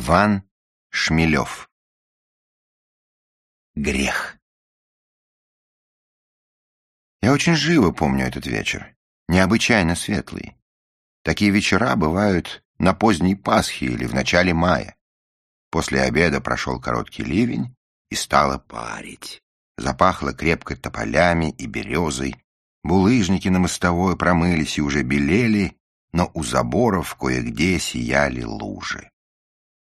Иван Шмелев. Грех. Я очень живо помню этот вечер, необычайно светлый. Такие вечера бывают на поздней Пасхе или в начале мая. После обеда прошел короткий ливень, и стало парить. Запахло крепко тополями и березой. Булыжники на мостовой промылись и уже белели, но у заборов кое-где сияли лужи.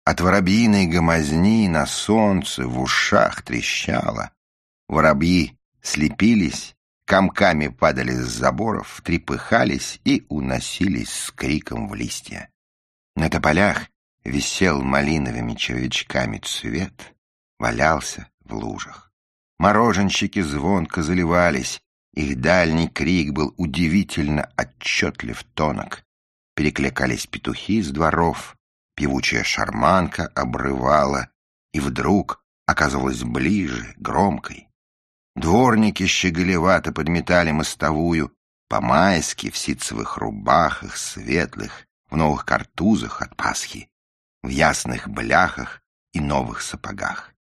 От воробьиной гомозни на солнце в ушах трещало. Воробьи слепились, комками падали с заборов, трепыхались и уносились с криком в листья. На тополях висел малиновыми червячками цвет, валялся в лужах. Мороженщики звонко заливались, их дальний крик был удивительно отчетлив тонок. Перекликались петухи с дворов, певучая шарманка обрывала и вдруг оказалась ближе, громкой. Дворники щеголевато подметали мостовую, по-майски в ситцевых рубахах светлых, в новых картузах от Пасхи, в ясных бляхах и новых сапогах.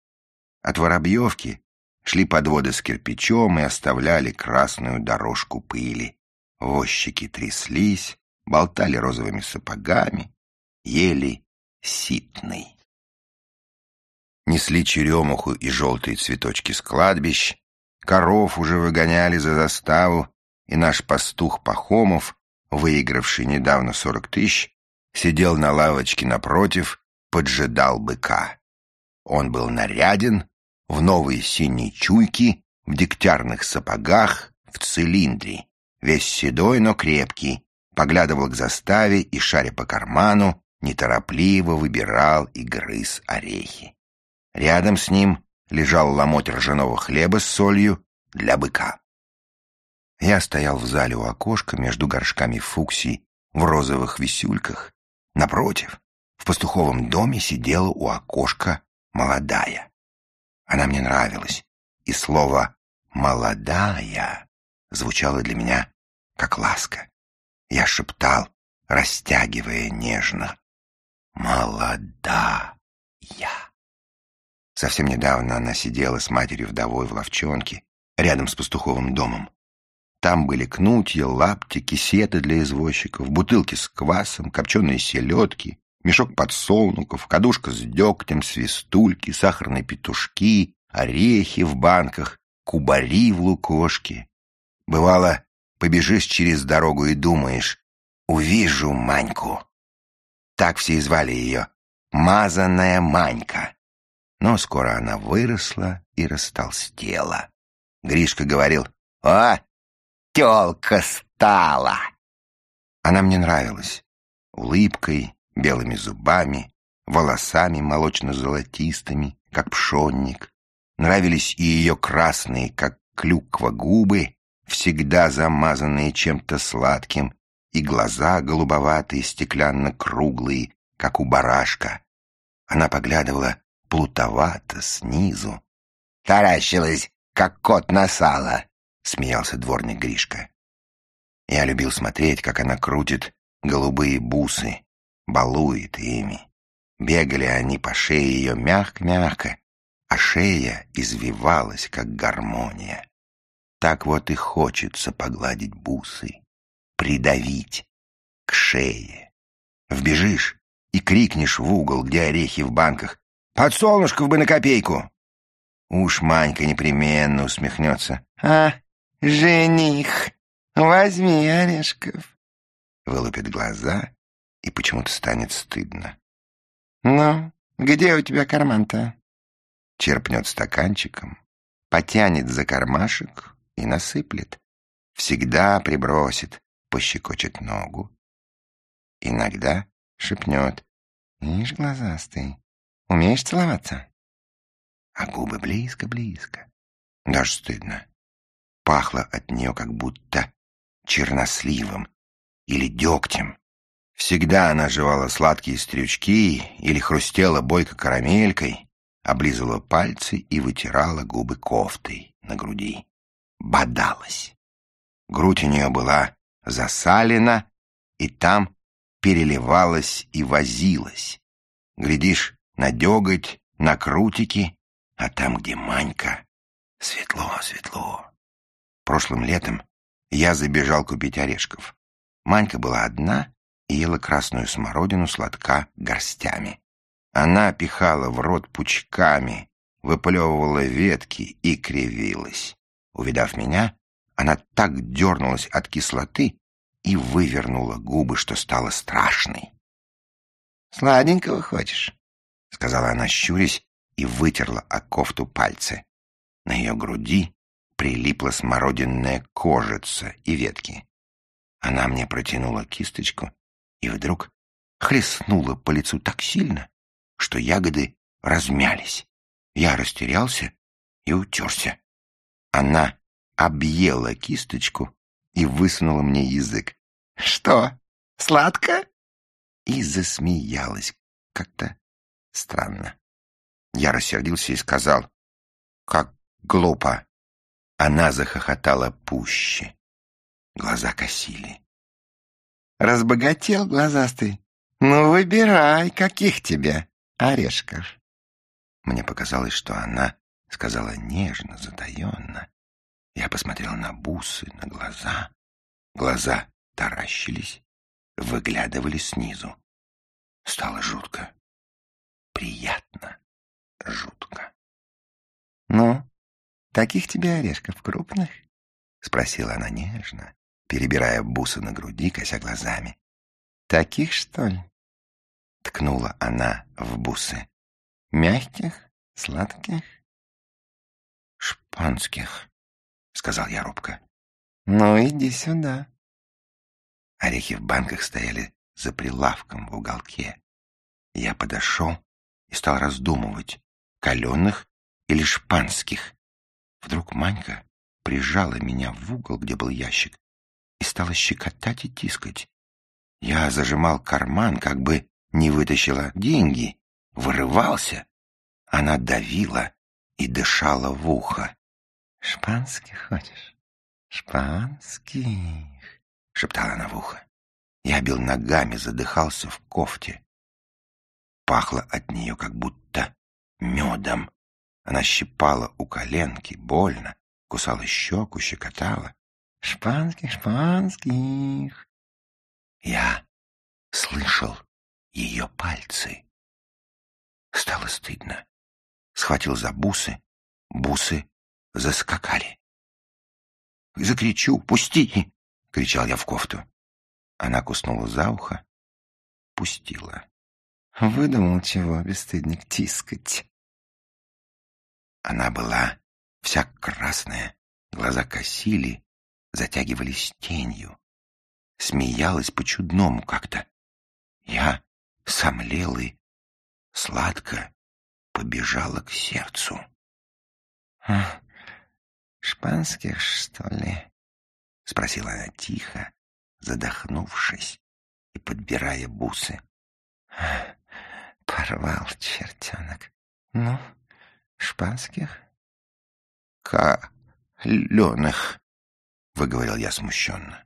От Воробьевки шли подводы с кирпичом и оставляли красную дорожку пыли. Возчики тряслись, болтали розовыми сапогами, ели ситный. Несли черемуху и желтые цветочки с кладбищ, коров уже выгоняли за заставу, и наш пастух Пахомов, выигравший недавно сорок тысяч, сидел на лавочке напротив, поджидал быка. Он был наряден в новые синие чуйки, в дегтярных сапогах, в цилиндре, весь седой, но крепкий, поглядывал к заставе и, шаря по карману, неторопливо выбирал и грыз орехи. Рядом с ним лежал ломоть ржаного хлеба с солью для быка. Я стоял в зале у окошка между горшками фуксий в розовых висюльках. Напротив, в пастуховом доме сидела у окошка молодая. Она мне нравилась, и слово «молодая» звучало для меня как ласка. Я шептал, растягивая нежно молодая. Совсем недавно она сидела с матерью-вдовой в ловчонке, рядом с пастуховым домом. Там были кнутья, лапти, кисеты для извозчиков, бутылки с квасом, копченые селедки, мешок подсолнухов, кадушка с дегтем, свистульки, сахарные петушки, орехи в банках, кубари в лукошке. Бывало, побежишь через дорогу и думаешь, увижу Маньку. Так все и звали ее. Мазаная Манька. Но скоро она выросла и растолстела. Гришка говорил, «О, тёлка стала!» Она мне нравилась. Улыбкой, белыми зубами, волосами молочно-золотистыми, как пшонник. Нравились и ее красные, как клюква, губы, всегда замазанные чем-то сладким, и глаза голубоватые, стеклянно-круглые, как у барашка. Она поглядывала плутовато снизу. «Таращилась, как кот на сало», — смеялся дворник Гришка. Я любил смотреть, как она крутит голубые бусы, балует ими. Бегали они по шее ее мягко-мягко, а шея извивалась, как гармония. Так вот и хочется погладить бусы придавить к шее. Вбежишь и крикнешь в угол, где орехи в банках. «Подсолнушков бы на копейку!» Уж Манька непременно усмехнется. «А, жених, возьми орешков!» Вылупит глаза, и почему-то станет стыдно. «Ну, где у тебя карман-то?» Черпнет стаканчиком, потянет за кармашек и насыплет. Всегда прибросит, пощекочет ногу. Иногда шепнет. «Ишь, глазастый, умеешь целоваться?» А губы близко-близко. Даже стыдно. Пахло от нее как будто черносливом или дегтем. Всегда она жевала сладкие стрючки или хрустела бойко карамелькой, облизывала пальцы и вытирала губы кофтой на груди. Бодалась. Грудь у нее была засалена, и там переливалась и возилась. Глядишь, на деготь, на крутики, а там, где Манька, светло, светло. Прошлым летом я забежал купить орешков. Манька была одна и ела красную смородину сладка горстями. Она пихала в рот пучками, выплевывала ветки и кривилась. Увидав меня, она так дернулась от кислоты и вывернула губы, что стало страшной. «Сладенького хочешь?» — сказала она, щурясь, и вытерла о кофту пальцы. На ее груди прилипла смородинная кожица и ветки. Она мне протянула кисточку и вдруг хлестнула по лицу так сильно, что ягоды размялись. Я растерялся и утерся. Она объела кисточку и высунула мне язык. «Что, сладко?» И засмеялась как-то странно. Я рассердился и сказал, «Как глупо!» Она захохотала пуще. Глаза косили. «Разбогател глазастый? Ну, выбирай, каких тебе орешков!» Мне показалось, что она сказала нежно, затаенно. Я посмотрел на бусы, на глаза. Глаза таращились, выглядывали снизу. Стало жутко. Приятно жутко. «Ну, таких тебе орешков крупных?» — спросила она нежно, перебирая бусы на груди, кося глазами. «Таких, что ли?» — ткнула она в бусы. «Мягких, сладких?» «Шпанских», — сказал я робко. «Ну, иди сюда». Орехи в банках стояли за прилавком в уголке. Я подошел и стал раздумывать, каленых или шпанских. Вдруг Манька прижала меня в угол, где был ящик, и стала щекотать и тискать. Я зажимал карман, как бы не вытащила деньги, вырывался. Она давила и дышала в ухо. — Шпанских хочешь? Шпанских? — шептала она в ухо. Я бил ногами, задыхался в кофте. Пахло от нее, как будто медом. Она щипала у коленки, больно, кусала щеку, щекотала. «Шпанских, шпанских!» Я слышал ее пальцы. Стало стыдно. Схватил за бусы, бусы заскакали. «Закричу! Пусти!» — кричал я в кофту. Она куснула за ухо, пустила. Выдумал чего, бесстыдник, тискать. Она была вся красная, глаза косили, затягивались тенью. Смеялась по-чудному как-то. Я сомлел и сладко побежала к сердцу. «Шпанских, что ли?» — спросила она тихо, задохнувшись и подбирая бусы. «Порвал чертенок. Ну, Шпанских? Каленых, выговорил я смущенно.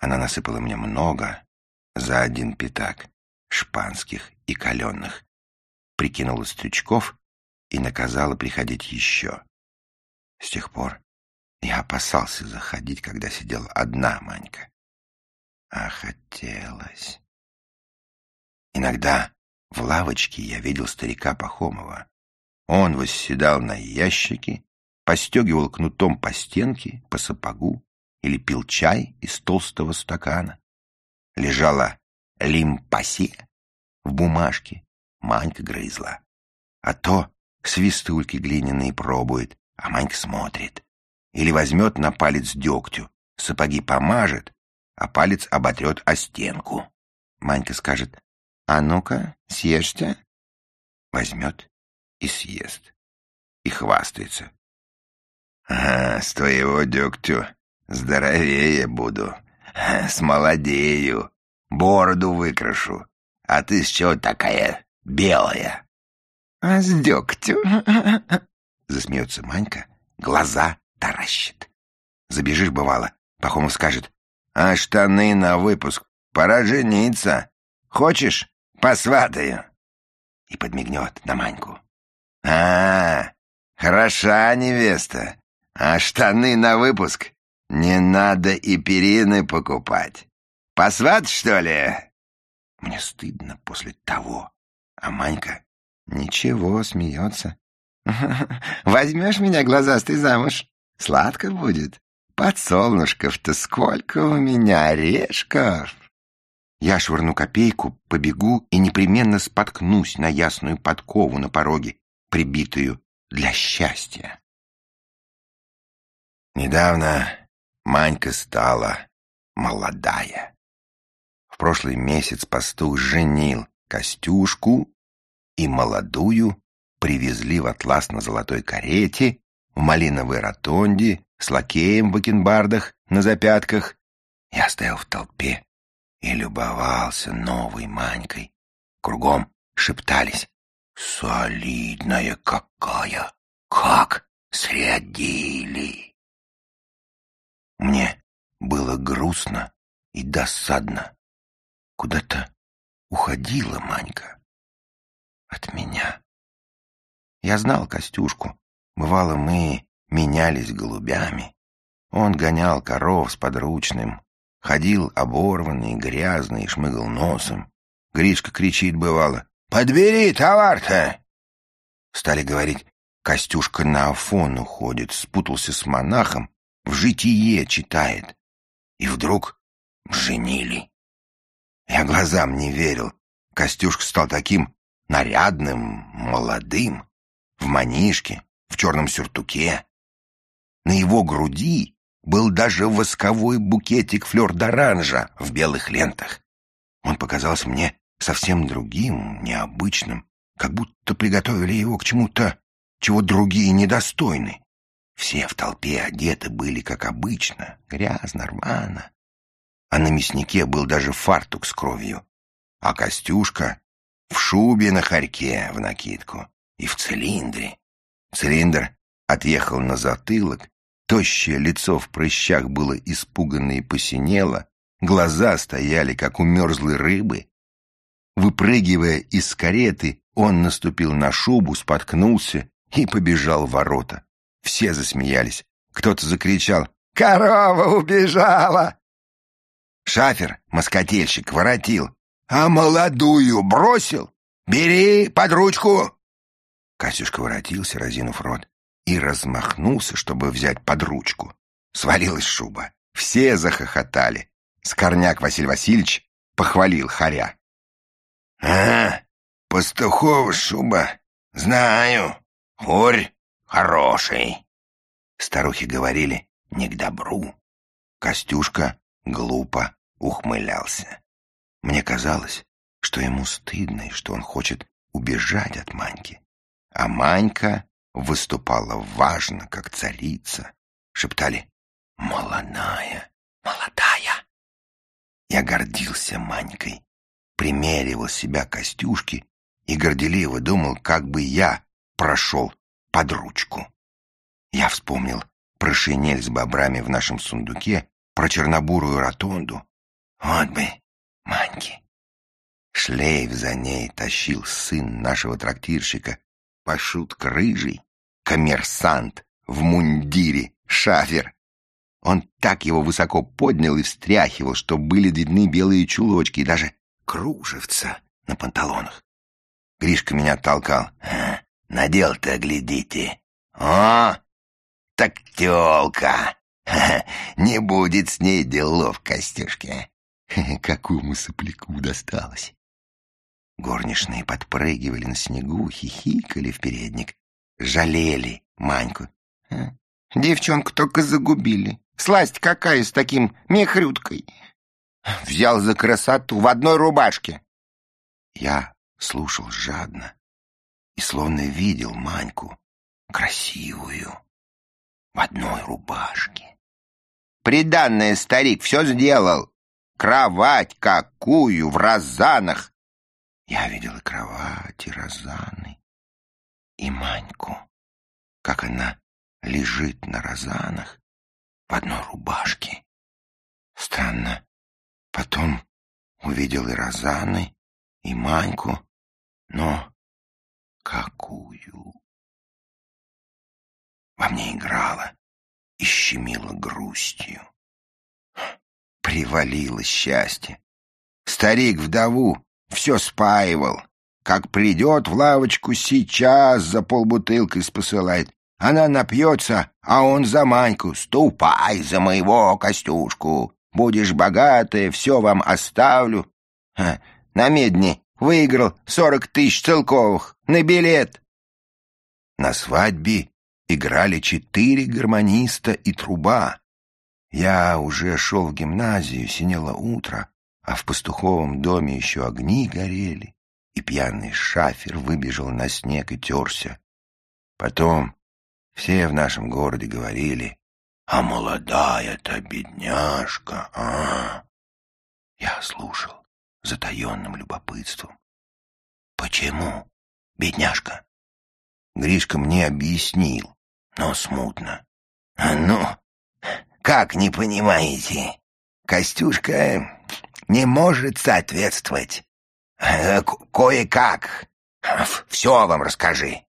Она насыпала мне много за один пятак шпанских и каленых, прикинула стрючков и наказала приходить еще. С тех пор я опасался заходить, когда сидела одна Манька. А хотелось. Иногда в лавочке я видел старика Пахомова. Он восседал на ящике, постегивал кнутом по стенке, по сапогу или пил чай из толстого стакана. Лежала лимпасе в бумажке, Манька грызла. А то свистульки глиняные пробует, а Манька смотрит. Или возьмет на палец дегтю, сапоги помажет, а палец оботрет о стенку. Манька скажет, «А ну-ка, съешьте». Возьмет и съест. И хвастается. «А, с твоего дегтю здоровее буду, смолодею, бороду выкрашу, а ты с чего такая белая?» «А с дегтю?» Засмеется Манька, глаза таращит. Забежишь, бывало, Пахомов скажет, «А штаны на выпуск, пора жениться. Хочешь, посватаю?» и подмигнет на Маньку. «А, хороша невеста, а штаны на выпуск не надо и перины покупать. Посват, что ли?» Мне стыдно после того, а Манька ничего, смеется. «Возьмешь меня, глазастый, замуж? Сладко будет. Подсолнушков-то сколько у меня орешков!» Я швырну копейку, побегу и непременно споткнусь на ясную подкову на пороге, прибитую для счастья. Недавно Манька стала молодая. В прошлый месяц пастух женил Костюшку и молодую привезли в атласно-золотой карете, в малиновой ротонде, с лакеем в бакенбардах на запятках. Я стоял в толпе и любовался новой Манькой. Кругом шептались. «Солидная какая! Как срядили!» Мне было грустно и досадно. Куда-то уходила Манька от меня. Я знал Костюшку. Бывало, мы менялись голубями. Он гонял коров с подручным, ходил оборванный, грязный, шмыгал носом. Гришка кричит, бывало, «Подбери товар-то!» Стали говорить, Костюшка на Афон уходит, спутался с монахом, в житие читает. И вдруг женили. Я глазам не верил. Костюшка стал таким нарядным, молодым, в манишке, в черном сюртуке. На его груди был даже восковой букетик флёр-д'оранжа в белых лентах. Он показался мне совсем другим, необычным, как будто приготовили его к чему-то, чего другие недостойны. Все в толпе одеты были, как обычно, грязно, рвано. А на мяснике был даже фартук с кровью, а Костюшка в шубе на хорьке в накидку и в цилиндре. Цилиндр отъехал на затылок, тощее лицо в прыщах было испуганно и посинело, глаза стояли, как у мерзлой рыбы. Выпрыгивая из кареты, он наступил на шубу, споткнулся и побежал в ворота. Все засмеялись. Кто-то закричал «Корова убежала!» Шафер, москотельщик, воротил. «А молодую бросил? Бери под ручку!» Катюшка воротился, разинув рот, и размахнулся, чтобы взять под ручку. Свалилась шуба. Все захохотали. Скорняк Василий Васильевич похвалил Харя. — А, пастухова шуба, знаю, хорь хороший. Старухи говорили не к добру. Костюшка глупо ухмылялся. Мне казалось, что ему стыдно и что он хочет убежать от Маньки. А Манька выступала важно, как царица. Шептали «Молодая, молодая». Я гордился Манькой, примеривал себя Костюшки и горделиво думал, как бы я прошел под ручку. Я вспомнил про шинель с бобрами в нашем сундуке, про чернобурую ротонду. Вот бы, Маньки. Шлейф за ней тащил сын нашего трактирщика, Пашутка рыжий, коммерсант в мундире, шафер. Он так его высоко поднял и встряхивал, что были видны белые чулочки и даже кружевца на панталонах. Гришка меня толкал. «А, Надел-то, глядите. О, так тёлка. Не будет с ней делов, Костюшке. Какому сопляку досталось. Горничные подпрыгивали на снегу, хихикали в передник, жалели Маньку. «А, девчонку только загубили. Сласть какая с таким мехрюткой. Взял за красоту в одной рубашке. Я слушал жадно и словно видел Маньку, красивую, в одной рубашке. Приданное старик все сделал. Кровать какую в розанах я видел и кровать, и розаны, и Маньку, как она лежит на розанах в одной рубашке. Странно. Потом увидел и розаны, и Маньку, но какую. Во мне играла и щемила грустью. Привалило счастье. Старик вдову все спаивал. Как придет в лавочку, сейчас за полбутылкой спосылает. Она напьется, а он за Маньку. Ступай за моего Костюшку. Будешь богатая, все вам оставлю. Ха, на медне выиграл сорок тысяч целковых на билет. На свадьбе играли четыре гармониста и труба. Я уже шел в гимназию, синело утро, а в пастуховом доме еще огни горели, и пьяный шафер выбежал на снег и терся. Потом все в нашем городе говорили, а молодая-то бедняжка, а? Я слушал затаенным любопытством. Почему, бедняжка? Гришка мне объяснил, но смутно. А ну, как не понимаете? Костюшка не может соответствовать. Э, кое-как. Все вам расскажи.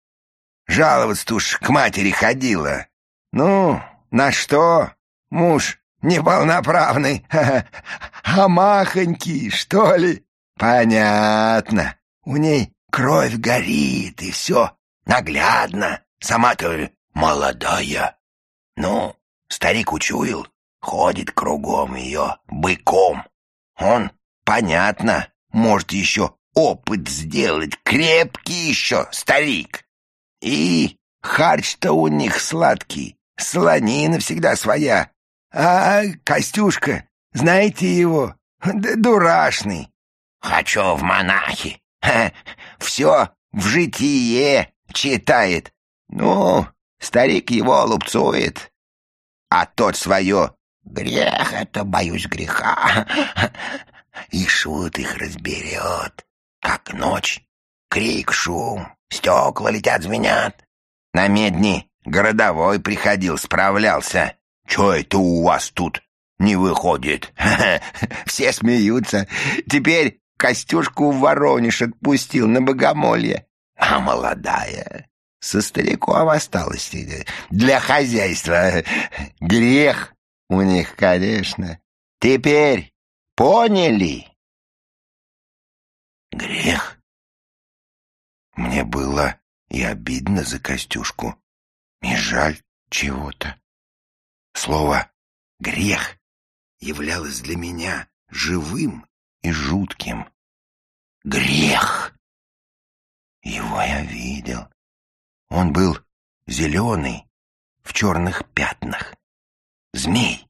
Жаловаться уж к матери ходила. Ну, на что? Муж неполноправный, а махонький, что ли? Понятно. У ней кровь горит, и все наглядно. Сама-то молодая. Ну, старик учуял, ходит кругом ее быком. Он, понятно, может еще опыт сделать, крепкий еще старик. И харч-то у них сладкий, слонина всегда своя. А Костюшка, знаете его, Д дурашный. Хочу в монахи. Ха, все в житие читает. Ну, старик его лупцует. А тот свое «Грех это, боюсь греха». И шут их разберет, как ночь. Крик, шум, стекла летят, звенят. На медни городовой приходил, справлялся. Че это у вас тут не выходит? Все смеются. Теперь Костюшку в Воронеж отпустил на богомолье. А молодая со стариком осталась для хозяйства. Грех у них, конечно. Теперь поняли? Грех. Мне было и обидно за Костюшку, и жаль чего-то. Слово «грех» являлось для меня живым и жутким. Грех! Его я видел. Он был зеленый, в черных пятнах. Змей,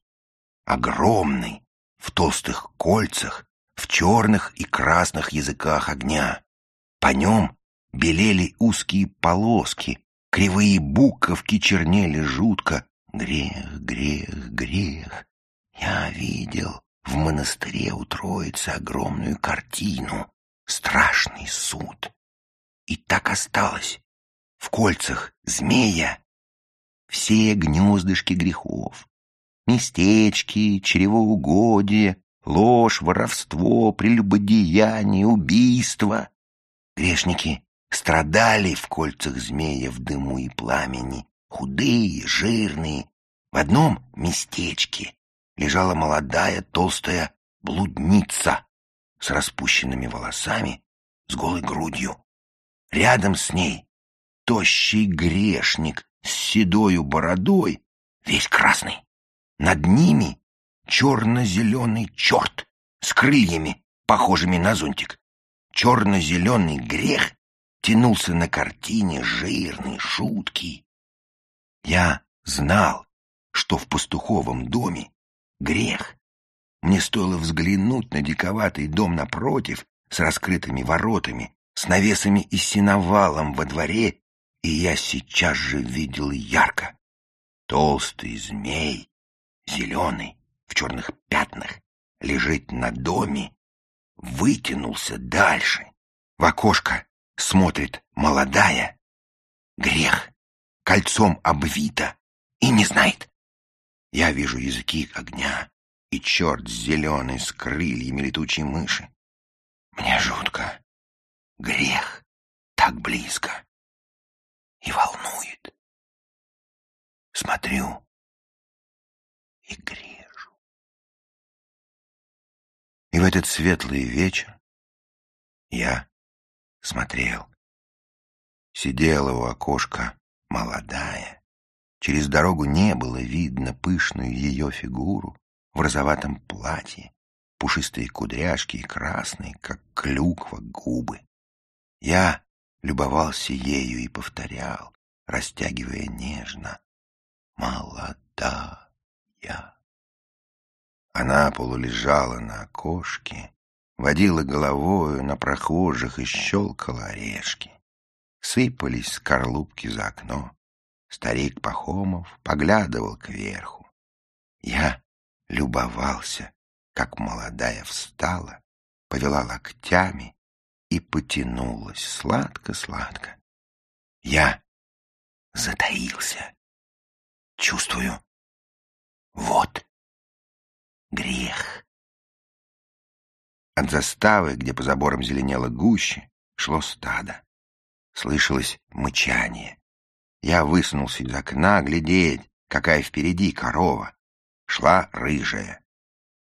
огромный, в толстых кольцах, в черных и красных языках огня. По нем белели узкие полоски, кривые буковки чернели жутко. Грех, грех, грех. Я видел в монастыре у Троицы огромную картину, страшный суд. И так осталось. В кольцах змея все гнездышки грехов, местечки, чревоугодие, ложь, воровство, прелюбодеяние, убийство. Грешники страдали в кольцах змея в дыму и пламени, худые, жирные. В одном местечке лежала молодая толстая блудница с распущенными волосами, с голой грудью. Рядом с ней тощий грешник с седою бородой, весь красный. Над ними черно-зеленый черт с крыльями, похожими на зонтик. Черно-зеленый грех тянулся на картине жирный, шуткий. Я знал, что в пастуховом доме грех. Мне стоило взглянуть на диковатый дом напротив с раскрытыми воротами, с навесами и сеновалом во дворе и я сейчас же видел ярко. Толстый змей, зеленый, в черных пятнах, лежит на доме, вытянулся дальше. В окошко смотрит молодая. Грех. Кольцом обвита и не знает. Я вижу языки огня и черт зеленый с крыльями летучей мыши. Мне жутко. Грех так близко и волнует. Смотрю и грежу. И в этот светлый вечер я смотрел. Сидела у окошка молодая. Через дорогу не было видно пышную ее фигуру в розоватом платье, пушистые кудряшки и красные, как клюква, губы. Я любовался ею и повторял, растягивая нежно. Молодая. Она полулежала на окошке, водила головою на прохожих и щелкала орешки. Сыпались скорлупки за окно. Старик Пахомов поглядывал кверху. Я любовался, как молодая встала, повела локтями и потянулась сладко-сладко. Я затаился. Чувствую, вот грех. От заставы, где по заборам зеленело гуще, шло стадо. Слышалось мычание. Я высунулся из окна глядеть, какая впереди корова. Шла рыжая.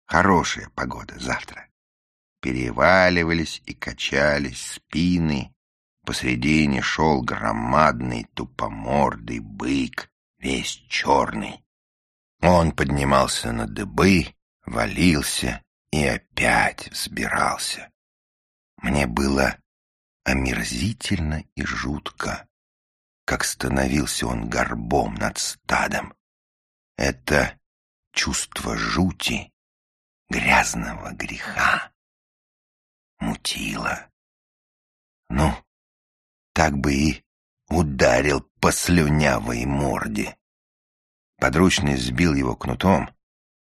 Хорошая погода завтра. Переваливались и качались спины. Посредине шел громадный тупомордый бык, весь черный. Он поднимался на дыбы, валился и опять взбирался. Мне было омерзительно и жутко, как становился он горбом над стадом. Это чувство жути, грязного греха, мутило. Ну, так бы и ударил по слюнявой морде. Подручный сбил его кнутом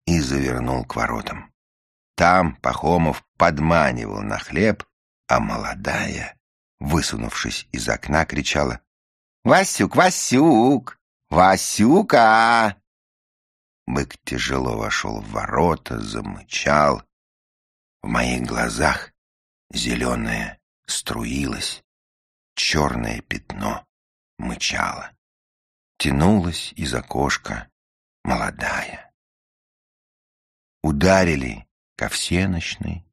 и завернул к воротам. Там Пахомов подманивал на хлеб, а молодая высунувшись из окна, кричала «Васюк, Васюк! Васюка!» Бык тяжело вошел в ворота, замычал. В моих глазах зеленое струилось, черное пятно мычало. Тянулась из окошка молодая. Ударили ко всеночной.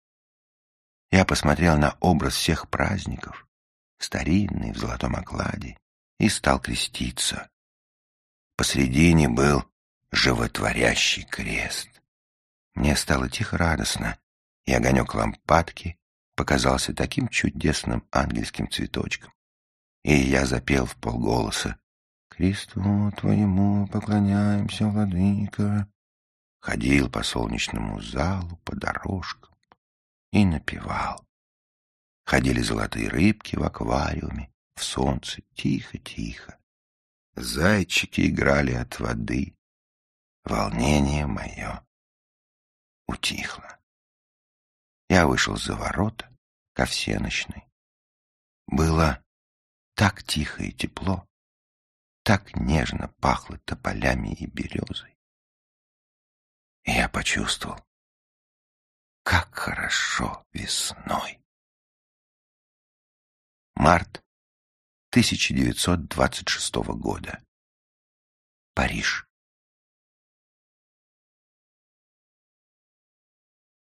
Я посмотрел на образ всех праздников старинный, в золотом окладе, и стал креститься. Посредине был животворящий крест. Мне стало тихо радостно, и огонек лампадки показался таким чудесным ангельским цветочком. И я запел в полголоса «Кресту твоему поклоняемся, владыка!» Ходил по солнечному залу, по дорожкам и напевал. Ходили золотые рыбки в аквариуме, в солнце, тихо-тихо. Зайчики играли от воды. Волнение мое утихло. Я вышел за ворота ко всеночной. Было так тихо и тепло, так нежно пахло тополями и березой. И я почувствовал, как хорошо весной. Март 1926 года. Париж.